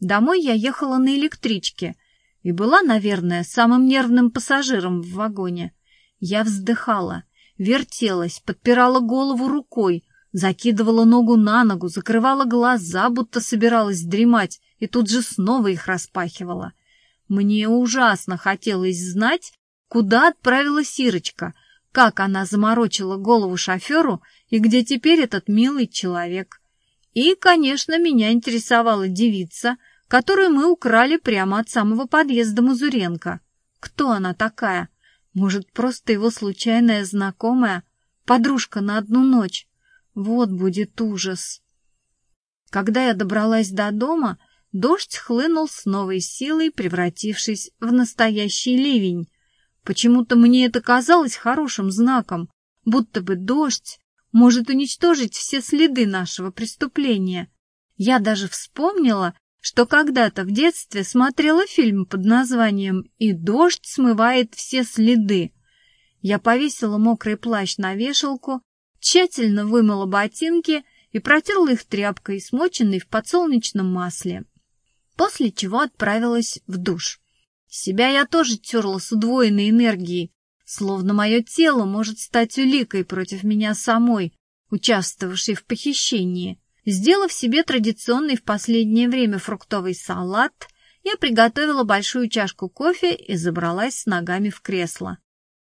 Домой я ехала на электричке и была, наверное, самым нервным пассажиром в вагоне. Я вздыхала, вертелась, подпирала голову рукой, закидывала ногу на ногу, закрывала глаза, будто собиралась дремать, и тут же снова их распахивала. Мне ужасно хотелось знать, куда отправилась Ирочка, как она заморочила голову шоферу и где теперь этот милый человек. И, конечно, меня интересовала девица, которую мы украли прямо от самого подъезда Мазуренко. Кто она такая? Может, просто его случайная знакомая? Подружка на одну ночь? Вот будет ужас. Когда я добралась до дома, дождь хлынул с новой силой, превратившись в настоящий ливень. Почему-то мне это казалось хорошим знаком, будто бы дождь может уничтожить все следы нашего преступления. Я даже вспомнила, что когда-то в детстве смотрела фильм под названием «И дождь смывает все следы». Я повесила мокрый плащ на вешалку, тщательно вымыла ботинки и протерла их тряпкой, смоченной в подсолнечном масле. После чего отправилась в душ. Себя я тоже терла с удвоенной энергией, словно мое тело может стать уликой против меня самой, участвовавшей в похищении. Сделав себе традиционный в последнее время фруктовый салат, я приготовила большую чашку кофе и забралась с ногами в кресло.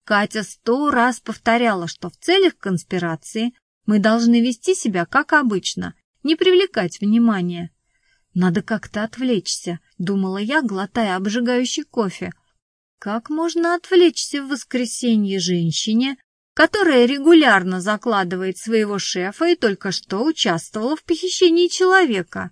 Катя сто раз повторяла, что в целях конспирации мы должны вести себя как обычно, не привлекать внимания. Надо как-то отвлечься, думала я, глотая обжигающий кофе, как можно отвлечься в воскресенье женщине, которая регулярно закладывает своего шефа и только что участвовала в похищении человека?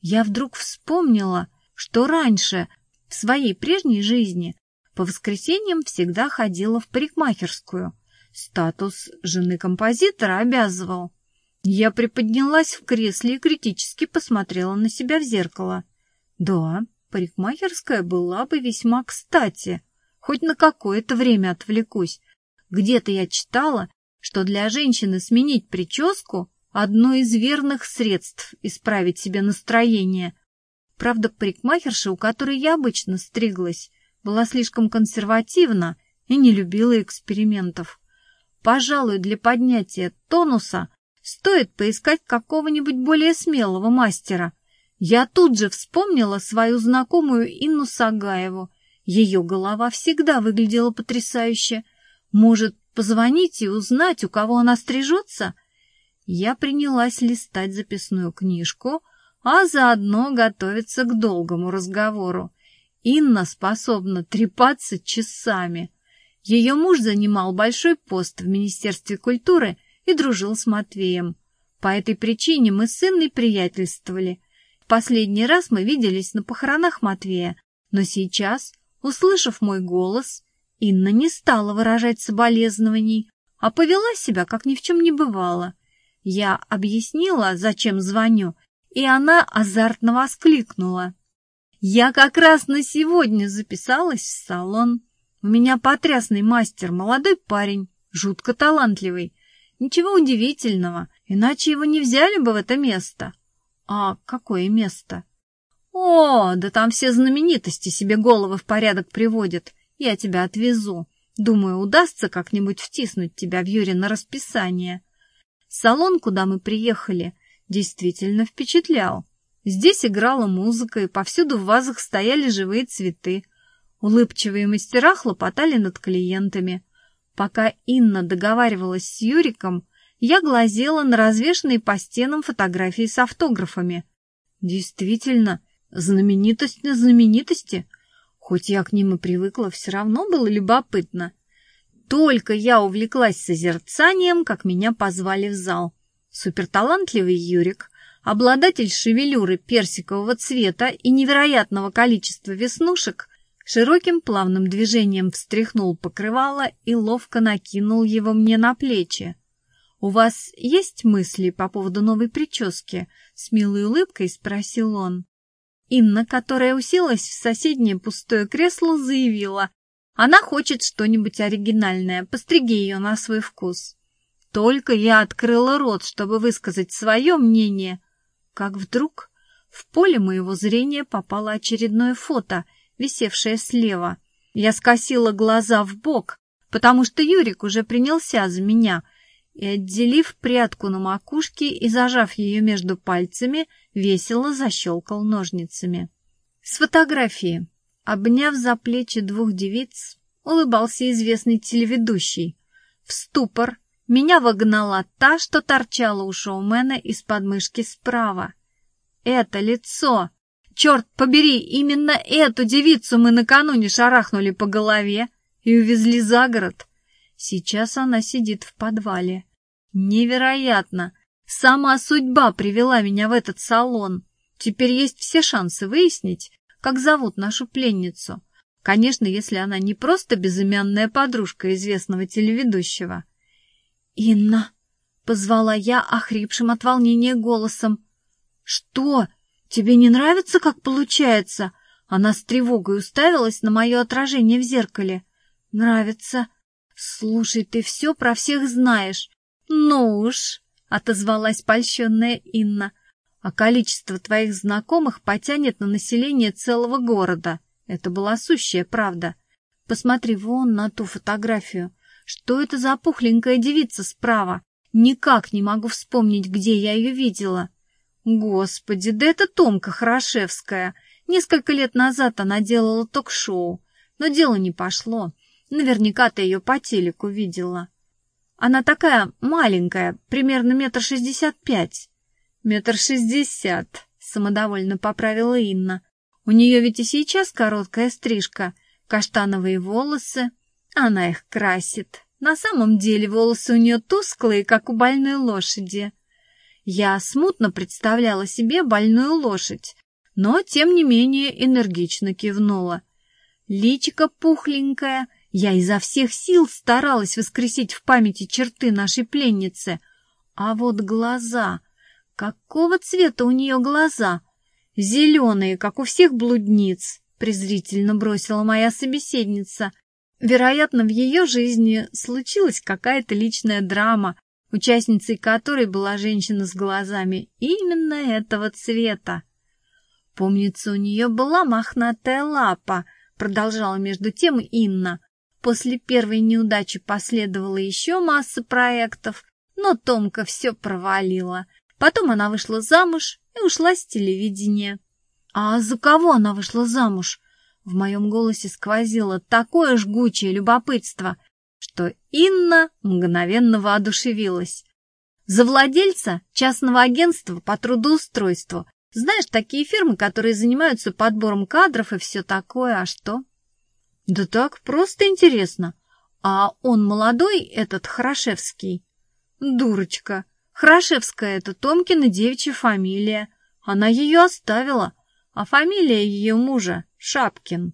Я вдруг вспомнила, что раньше, в своей прежней жизни, по воскресеньям всегда ходила в парикмахерскую. Статус жены композитора обязывал. Я приподнялась в кресле и критически посмотрела на себя в зеркало. Да, Парикмахерская была бы весьма кстати. Хоть на какое-то время отвлекусь. Где-то я читала, что для женщины сменить прическу – одно из верных средств исправить себе настроение. Правда, парикмахерша, у которой я обычно стриглась, была слишком консервативна и не любила экспериментов. Пожалуй, для поднятия тонуса стоит поискать какого-нибудь более смелого мастера – я тут же вспомнила свою знакомую Инну Сагаеву. Ее голова всегда выглядела потрясающе. Может, позвонить и узнать, у кого она стрижется? Я принялась листать записную книжку, а заодно готовиться к долгому разговору. Инна способна трепаться часами. Ее муж занимал большой пост в Министерстве культуры и дружил с Матвеем. По этой причине мы с Инной приятельствовали – Последний раз мы виделись на похоронах Матвея, но сейчас, услышав мой голос, Инна не стала выражать соболезнований, а повела себя, как ни в чем не бывало. Я объяснила, зачем звоню, и она азартно воскликнула. «Я как раз на сегодня записалась в салон. У меня потрясный мастер, молодой парень, жутко талантливый. Ничего удивительного, иначе его не взяли бы в это место. А какое место? О, да там все знаменитости себе головы в порядок приводят. Я тебя отвезу. Думаю, удастся как-нибудь втиснуть тебя в Юрина расписание. Салон, куда мы приехали, действительно впечатлял. Здесь играла музыка, и повсюду в вазах стояли живые цветы. Улыбчивые мастера хлопотали над клиентами. Пока Инна договаривалась с Юриком, я глазела на развешанные по стенам фотографии с автографами. Действительно, знаменитость на знаменитости. Хоть я к ним и привыкла, все равно было любопытно. Только я увлеклась созерцанием, как меня позвали в зал. Суперталантливый Юрик, обладатель шевелюры персикового цвета и невероятного количества веснушек, широким плавным движением встряхнул покрывало и ловко накинул его мне на плечи. «У вас есть мысли по поводу новой прически?» — с милой улыбкой спросил он. Инна, которая уселась в соседнее пустое кресло, заявила. Она хочет что-нибудь оригинальное, постриги ее на свой вкус. Только я открыла рот, чтобы высказать свое мнение, как вдруг В поле моего зрения попало очередное фото, висевшее слева. Я скосила глаза в бок, потому что Юрик уже принялся за меня, и, отделив прядку на макушке и зажав ее между пальцами, весело защелкал ножницами. С фотографии, обняв за плечи двух девиц, улыбался известный телеведущий. В ступор меня вогнала та, что торчала у шоумена из подмышки справа. Это лицо! Черт побери, именно эту девицу мы накануне шарахнули по голове и увезли за город. Сейчас она сидит в подвале. Невероятно! Сама судьба привела меня в этот салон. Теперь есть все шансы выяснить, как зовут нашу пленницу. Конечно, если она не просто безымянная подружка известного телеведущего. «Инна!» — позвала я охрипшим от волнения голосом. «Что? Тебе не нравится, как получается?» Она с тревогой уставилась на мое отражение в зеркале. «Нравится. Слушай, ты все про всех знаешь». «Ну уж!» — отозвалась польщенная Инна. «А количество твоих знакомых потянет на население целого города». Это была сущая правда. Посмотри вон на ту фотографию. Что это за пухленькая девица справа? Никак не могу вспомнить, где я ее видела. Господи, да это Томка Хорошевская. Несколько лет назад она делала ток-шоу, но дело не пошло. Наверняка ты ее по телеку видела. Она такая маленькая, примерно метр шестьдесят пять. Метр шестьдесят, самодовольно поправила Инна. У нее ведь и сейчас короткая стрижка, каштановые волосы. Она их красит. На самом деле волосы у нее тусклые, как у больной лошади. Я смутно представляла себе больную лошадь, но, тем не менее, энергично кивнула. Личико пухленькое, я изо всех сил старалась воскресить в памяти черты нашей пленницы. А вот глаза... Какого цвета у нее глаза? Зеленые, как у всех блудниц, презрительно бросила моя собеседница. Вероятно, в ее жизни случилась какая-то личная драма, участницей которой была женщина с глазами именно этого цвета. Помнится, у нее была мохнатая лапа, продолжала между тем Инна. После первой неудачи последовала еще масса проектов, но Томка все провалила. Потом она вышла замуж и ушла с телевидения. А за кого она вышла замуж? В моем голосе сквозило такое жгучее любопытство, что Инна мгновенно воодушевилась. За владельца частного агентства по трудоустройству. Знаешь, такие фирмы, которые занимаются подбором кадров и все такое, а что? Да так, просто интересно. А он молодой, этот Хорошевский? Дурочка. Хорошевская — это Томкина девичья фамилия. Она ее оставила, а фамилия ее мужа — Шапкин.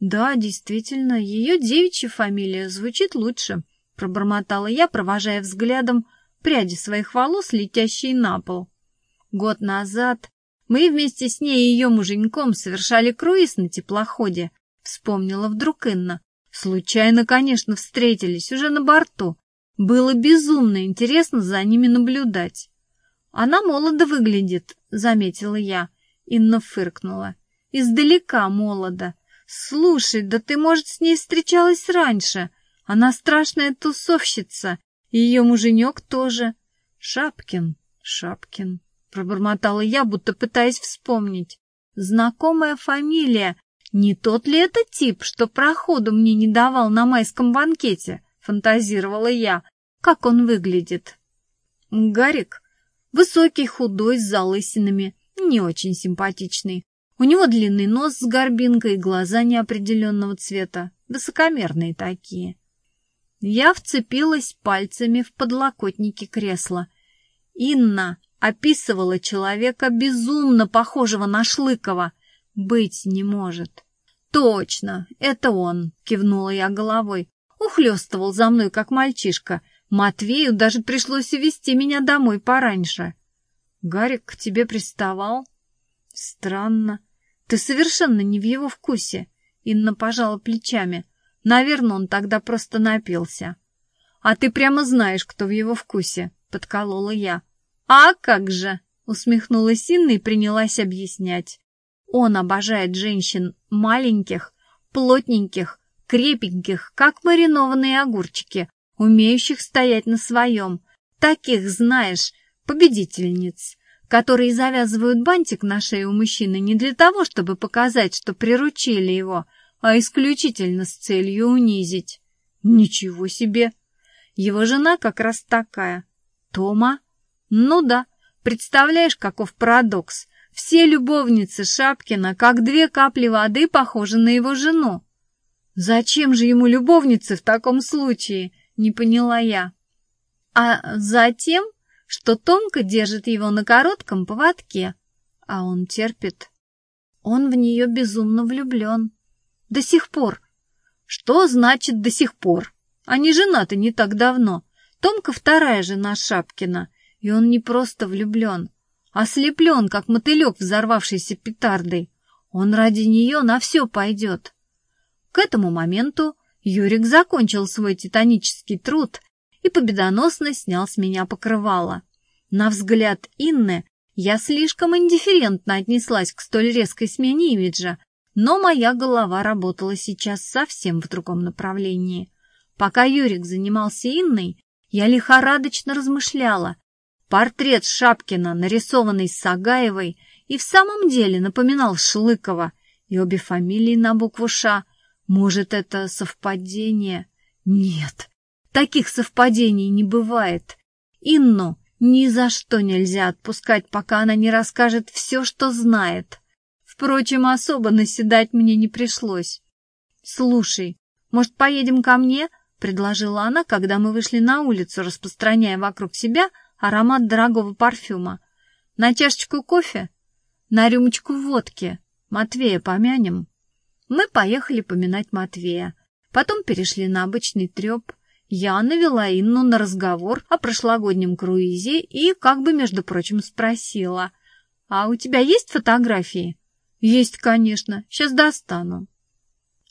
Да, действительно, ее девичья фамилия звучит лучше, пробормотала я, провожая взглядом пряди своих волос, летящие на пол. Год назад мы вместе с ней и ее муженьком совершали круиз на теплоходе, вспомнила вдруг Инна. Случайно, конечно, встретились уже на борту. Было безумно интересно за ними наблюдать. Она молодо выглядит, заметила я. Инна фыркнула. Издалека молодо. «Слушай, да ты, может, с ней встречалась раньше. Она страшная тусовщица, и ее муженек тоже. Шапкин, Шапкин», — пробормотала я, будто пытаясь вспомнить. «Знакомая фамилия. Не тот ли это тип, что проходу мне не давал на майском банкете?» — фантазировала я. «Как он выглядит?» «Гарик. Высокий, худой, с залысинами, не очень симпатичный. У него длинный нос с горбинкой и глаза неопределенного цвета, высокомерные такие. Я вцепилась пальцами в подлокотники кресла. Инна описывала человека безумно похожего на Шлыкова. Быть не может. «Точно, это он!» — кивнула я головой. Ухлёстывал за мной, как мальчишка. Матвею даже пришлось увезти меня домой пораньше. «Гарик к тебе приставал?» «Странно. Ты совершенно не в его вкусе. Инна пожала плечами. Наверное, он тогда просто напился. А ты прямо знаешь, кто в его вкусе, подколола я. А как же, усмехнулась Инна и принялась объяснять. Он обожает женщин маленьких, плотненьких, крепеньких, как маринованные огурчики, умеющих стоять на своем. Таких, знаешь, победительниц, которые завязывают бантик на шее у мужчины не для того, чтобы показать, что приручили его, а исключительно с целью унизить. Ничего себе! Его жена как раз такая. Тома? Ну да, представляешь, каков парадокс. Все любовницы Шапкина, как две капли воды, похожи на его жену. Зачем же ему любовницы в таком случае? Не поняла я. А затем, что Томка держит его на коротком поводке, а он терпит. Он в нее безумно влюблен. До сих пор. Что значит «до сих пор»? Они женаты не так давно. Томка вторая жена Шапкина, и он не просто влюблен, а слеплен, как мотылек, взорвавшийся петардой. Он ради нее на все пойдет. К этому моменту Юрик закончил свой титанический труд и победоносно снял с меня покрывало. На взгляд Инны я слишком индифферентно отнеслась к столь резкой смене имиджа, но моя голова работала сейчас совсем в другом направлении. Пока Юрик занимался Инной, я лихорадочно размышляла. Портрет Шапкина, нарисованный Сагаевой, и в самом деле напоминал Шлыкова, и обе фамилии на букву «Ш». Может, это совпадение? Нет, таких совпадений не бывает. Инну ни за что нельзя отпускать, пока она не расскажет все, что знает. Впрочем, особо наседать мне не пришлось. «Слушай, может, поедем ко мне?» — предложила она, когда мы вышли на улицу, распространяя вокруг себя аромат дорогого парфюма. «На чашечку кофе? На рюмочку водки? Матвея помянем?» Мы поехали поминать Матвея. Потом перешли на обычный треп. Я навела Инну на разговор о прошлогоднем круизе и, как бы, между прочим, спросила. «А у тебя есть фотографии?» «Есть, конечно. Сейчас достану».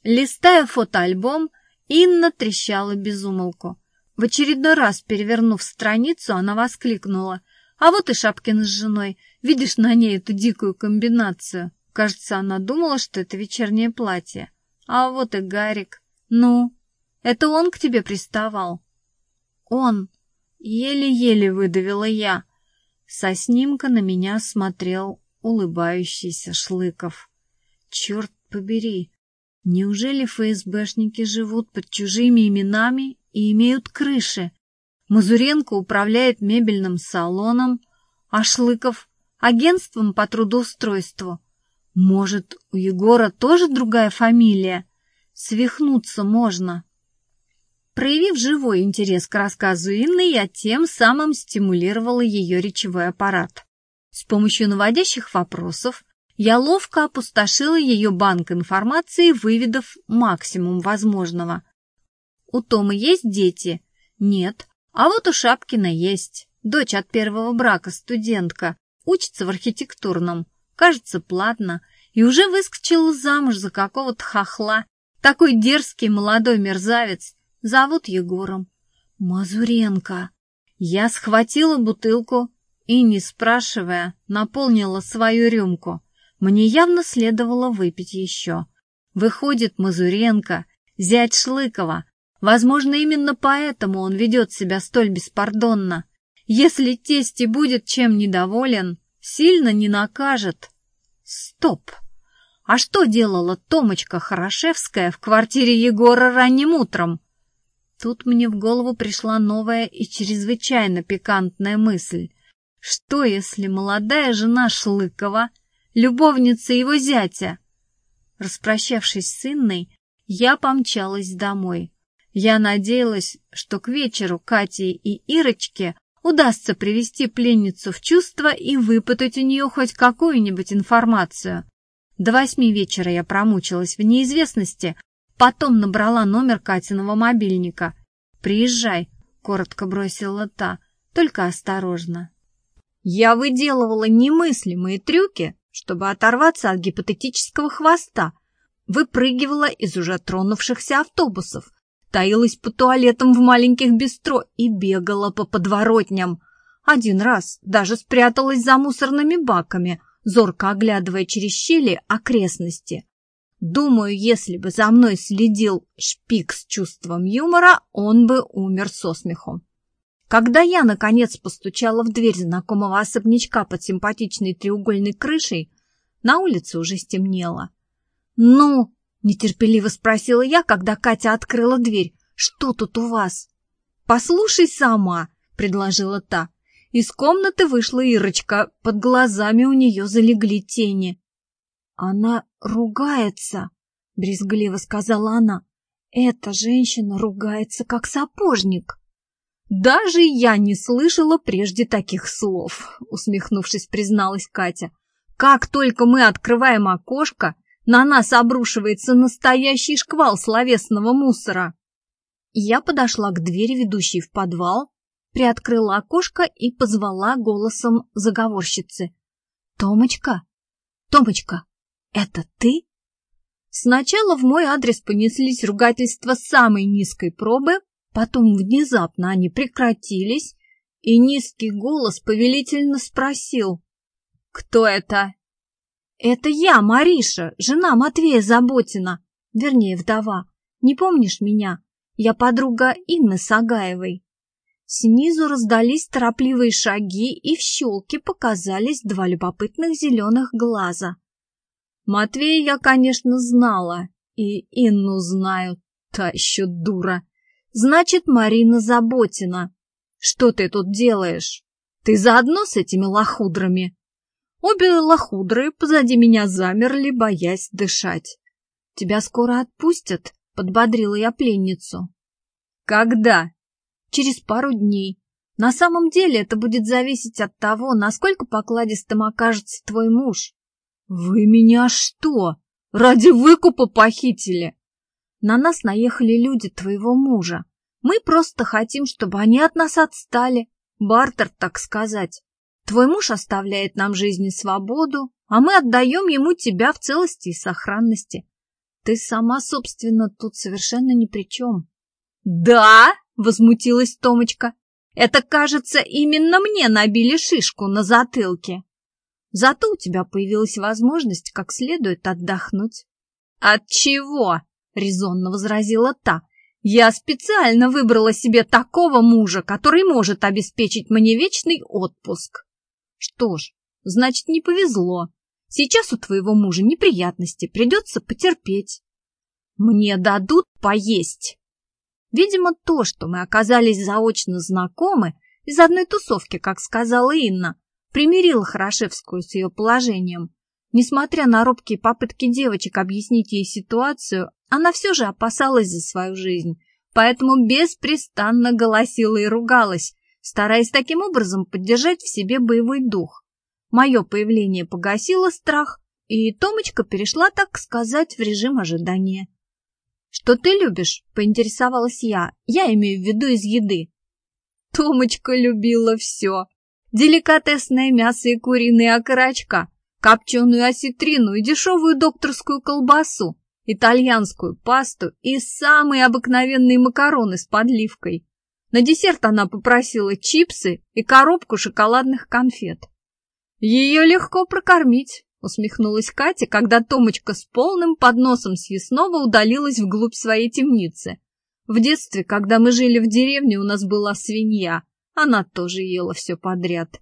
Листая фотоальбом, Инна трещала безумолку. В очередной раз, перевернув страницу, она воскликнула. «А вот и Шапкин с женой. Видишь на ней эту дикую комбинацию?» Кажется, она думала, что это вечернее платье. «А вот и Гарик. Ну, это он к тебе приставал?» «Он!» — еле-еле выдавила я. Со снимка на меня смотрел улыбающийся Шлыков. «Черт побери! Неужели ФСБшники живут под чужими именами и имеют крыши? Мазуренко управляет мебельным салоном, а Шлыков — агентством по трудоустройству. Может, у Егора тоже другая фамилия? Свихнуться можно. Проявив живой интерес к рассказу Инны, я тем самым стимулировала ее речевой аппарат. С помощью наводящих вопросов я ловко опустошила ее банк информации, выведав максимум возможного. У Тома есть дети? Нет. А вот у Шапкина есть. Дочь от первого брака, студентка. Учится в архитектурном. Кажется, платно. И уже выскочила замуж за какого-то хохла. Такой дерзкий молодой мерзавец. Зовут Егором. Мазуренко. Я схватила бутылку и, не спрашивая, наполнила свою рюмку. Мне явно следовало выпить еще. Выходит, Мазуренко, зять Шлыкова. Возможно, именно поэтому он ведет себя столь беспардонно. Если тесть и будет чем недоволен, сильно не накажет. Стоп! А что делала Томочка Хорошевская в квартире Егора ранним утром? Тут мне в голову пришла новая и чрезвычайно пикантная мысль. Что, если молодая жена Шлыкова любовница его зятя. Распрощавшись с Инной, я помчалась домой. Я надеялась, что к вечеру Кате и Ирочке удастся привести пленницу в чувство и выпытать у нее хоть какую-нибудь информацию. До восьми вечера я промучилась в неизвестности, потом набрала номер Катиного мобильника. «Приезжай», — коротко бросила та, — «только осторожно». Я выделывала немыслимые трюки, чтобы оторваться от гипотетического хвоста, выпрыгивала из уже тронувшихся автобусов, таилась по туалетам в маленьких бистро и бегала по подворотням. Один раз даже спряталась за мусорными баками, зорко оглядывая через щели окрестности. Думаю, если бы за мной следил шпик с чувством юмора, он бы умер со смеху. Когда я, наконец, постучала в дверь знакомого особнячка под симпатичной треугольной крышей, на улице уже стемнело. «Ну?» — нетерпеливо спросила я, когда Катя открыла дверь. «Что тут у вас?» «Послушай сама», — предложила та. Из комнаты вышла Ирочка, под глазами у нее залегли тени. «Она ругается», — брезгливо сказала она. «Эта женщина ругается, как сапожник». «Даже я не слышала прежде таких слов», — усмехнувшись, призналась Катя. «Как только мы открываем окошко, на нас обрушивается настоящий шквал словесного мусора». Я подошла к двери, ведущей в подвал, приоткрыла окошко и позвала голосом заговорщицы. «Томочка! Томочка, это ты?» Сначала в мой адрес понеслись ругательства самой низкой пробы, потом внезапно они прекратились, и низкий голос повелительно спросил. «Кто это?» «Это я, Мариша, жена Матвея Заботина, вернее, вдова. Не помнишь меня? Я подруга Инны Сагаевой». Снизу раздались торопливые шаги, и в щелке показались два любопытных зеленых глаза. Матвея я, конечно, знала, и Инну знаю, та еще дура. Значит, Марина Заботина. Что ты тут делаешь? Ты заодно с этими лохудрами? Обе лохудры позади меня замерли, боясь дышать. Тебя скоро отпустят, подбодрила я пленницу. Когда? через пару дней. На самом деле это будет зависеть от того, насколько покладистым окажется твой муж. Вы меня что, ради выкупа похитили? На нас наехали люди твоего мужа. Мы просто хотим, чтобы они от нас отстали. Бартер, так сказать. Твой муж оставляет нам жизнь и свободу, а мы отдаем ему тебя в целости и сохранности. Ты сама, собственно, тут совершенно ни при чем. Да? возмутилась Томочка. Это, кажется, именно мне набили шишку на затылке. Зато у тебя появилась возможность как следует отдохнуть. От чего? резонно возразила та. Я специально выбрала себе такого мужа, который может обеспечить мне вечный отпуск. Что ж, значит, не повезло. Сейчас у твоего мужа неприятности, придется потерпеть. Мне дадут поесть. Видимо, то, что мы оказались заочно знакомы, из одной тусовки, как сказала Инна, примирило Хорошевскую с ее положением. Несмотря на робкие попытки девочек объяснить ей ситуацию, она все же опасалась за свою жизнь, поэтому беспрестанно голосила и ругалась, стараясь таким образом поддержать в себе боевой дух. Мое появление погасило страх, и Томочка перешла, так сказать, в режим ожидания. «Что ты любишь?» — поинтересовалась я. «Я имею в виду из еды». Томочка любила все. Деликатесное мясо и куриные окорочка, копченую осетрину и дешевую докторскую колбасу, итальянскую пасту и самые обыкновенные макароны с подливкой. На десерт она попросила чипсы и коробку шоколадных конфет. Ее легко прокормить, усмехнулась Катя, когда Томочка с полным подносом съестного удалилась вглубь своей темницы. В детстве, когда мы жили в деревне, у нас была свинья. Она тоже ела все подряд.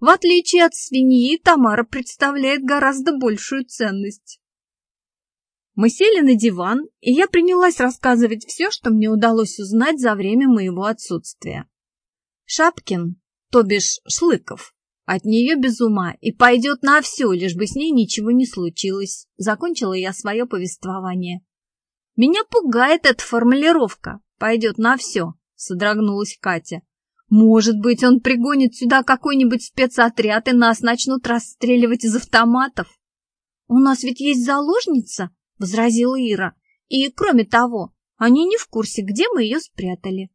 В отличие от свиньи, Тамара представляет гораздо большую ценность. Мы сели на диван, и я принялась рассказывать все, что мне удалось узнать за время моего отсутствия. Шапкин, то бишь Шлыков, от нее без ума и пойдет на все, лишь бы с ней ничего не случилось. Закончила я свое повествование. Меня пугает эта формулировка. Пойдет на все, содрогнулась Катя. Может быть, он пригонит сюда какой-нибудь спецотряд и нас начнут расстреливать из автоматов? У нас ведь есть заложница, возразила Ира. И, кроме того, они не в курсе, где мы ее спрятали.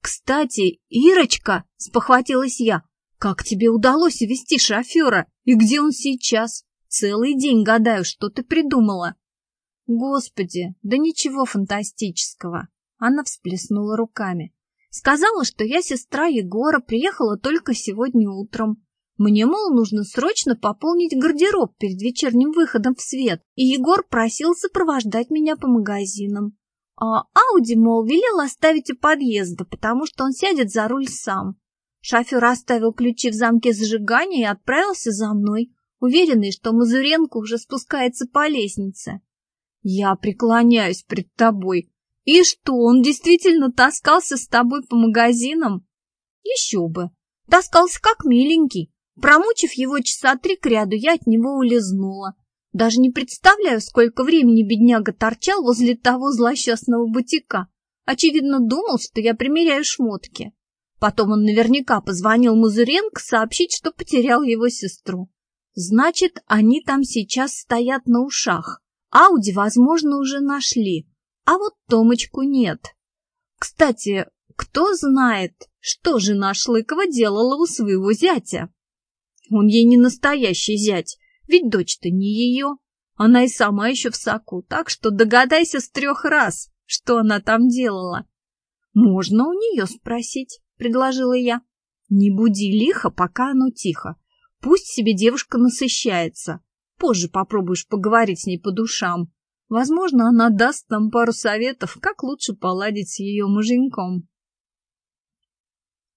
Кстати, Ирочка, спохватилась я, как тебе удалось увести шофера? И где он сейчас? Целый день гадаю, что ты придумала. Господи, да ничего фантастического. Она всплеснула руками. Сказала, что я сестра Егора, приехала только сегодня утром. Мне, мол, нужно срочно пополнить гардероб перед вечерним выходом в свет, и Егор просил сопровождать меня по магазинам. А Ауди, мол, велел оставить у подъезда, потому что он сядет за руль сам. Шофер оставил ключи в замке зажигания и отправился за мной, уверенный, что Мазуренко уже спускается по лестнице. Я преклоняюсь пред тобой. И что, он действительно таскался с тобой по магазинам? Еще бы. Таскался как миленький. Промучив его часа три к ряду, я от него улизнула. Даже не представляю, сколько времени бедняга торчал возле того злосчастного бутика. Очевидно, думал, что я примеряю шмотки. Потом он наверняка позвонил Мазуренко сообщить, что потерял его сестру. Значит, они там сейчас стоят на ушах. Ауди, возможно, уже нашли, а вот Томочку нет. Кстати, кто знает, что жена Шлыкова делала у своего зятя? Он ей не настоящий зять, ведь дочь-то не ее. Она и сама еще в соку, так что догадайся с трех раз, что она там делала. Можно у нее спросить, предложила я. Не буди лихо, пока оно тихо. Пусть себе девушка насыщается. Позже попробуешь поговорить с ней по душам. Возможно, она даст нам пару советов, как лучше поладить с ее муженьком.